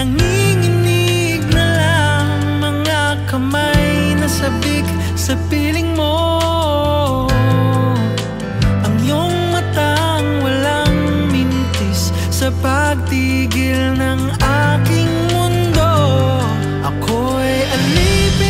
Nanginginig na lang mga kamay na sabik sa piling mo. Ang iyong matang walang mintis sa pagtigil ng aking mundo. Ako'y alipin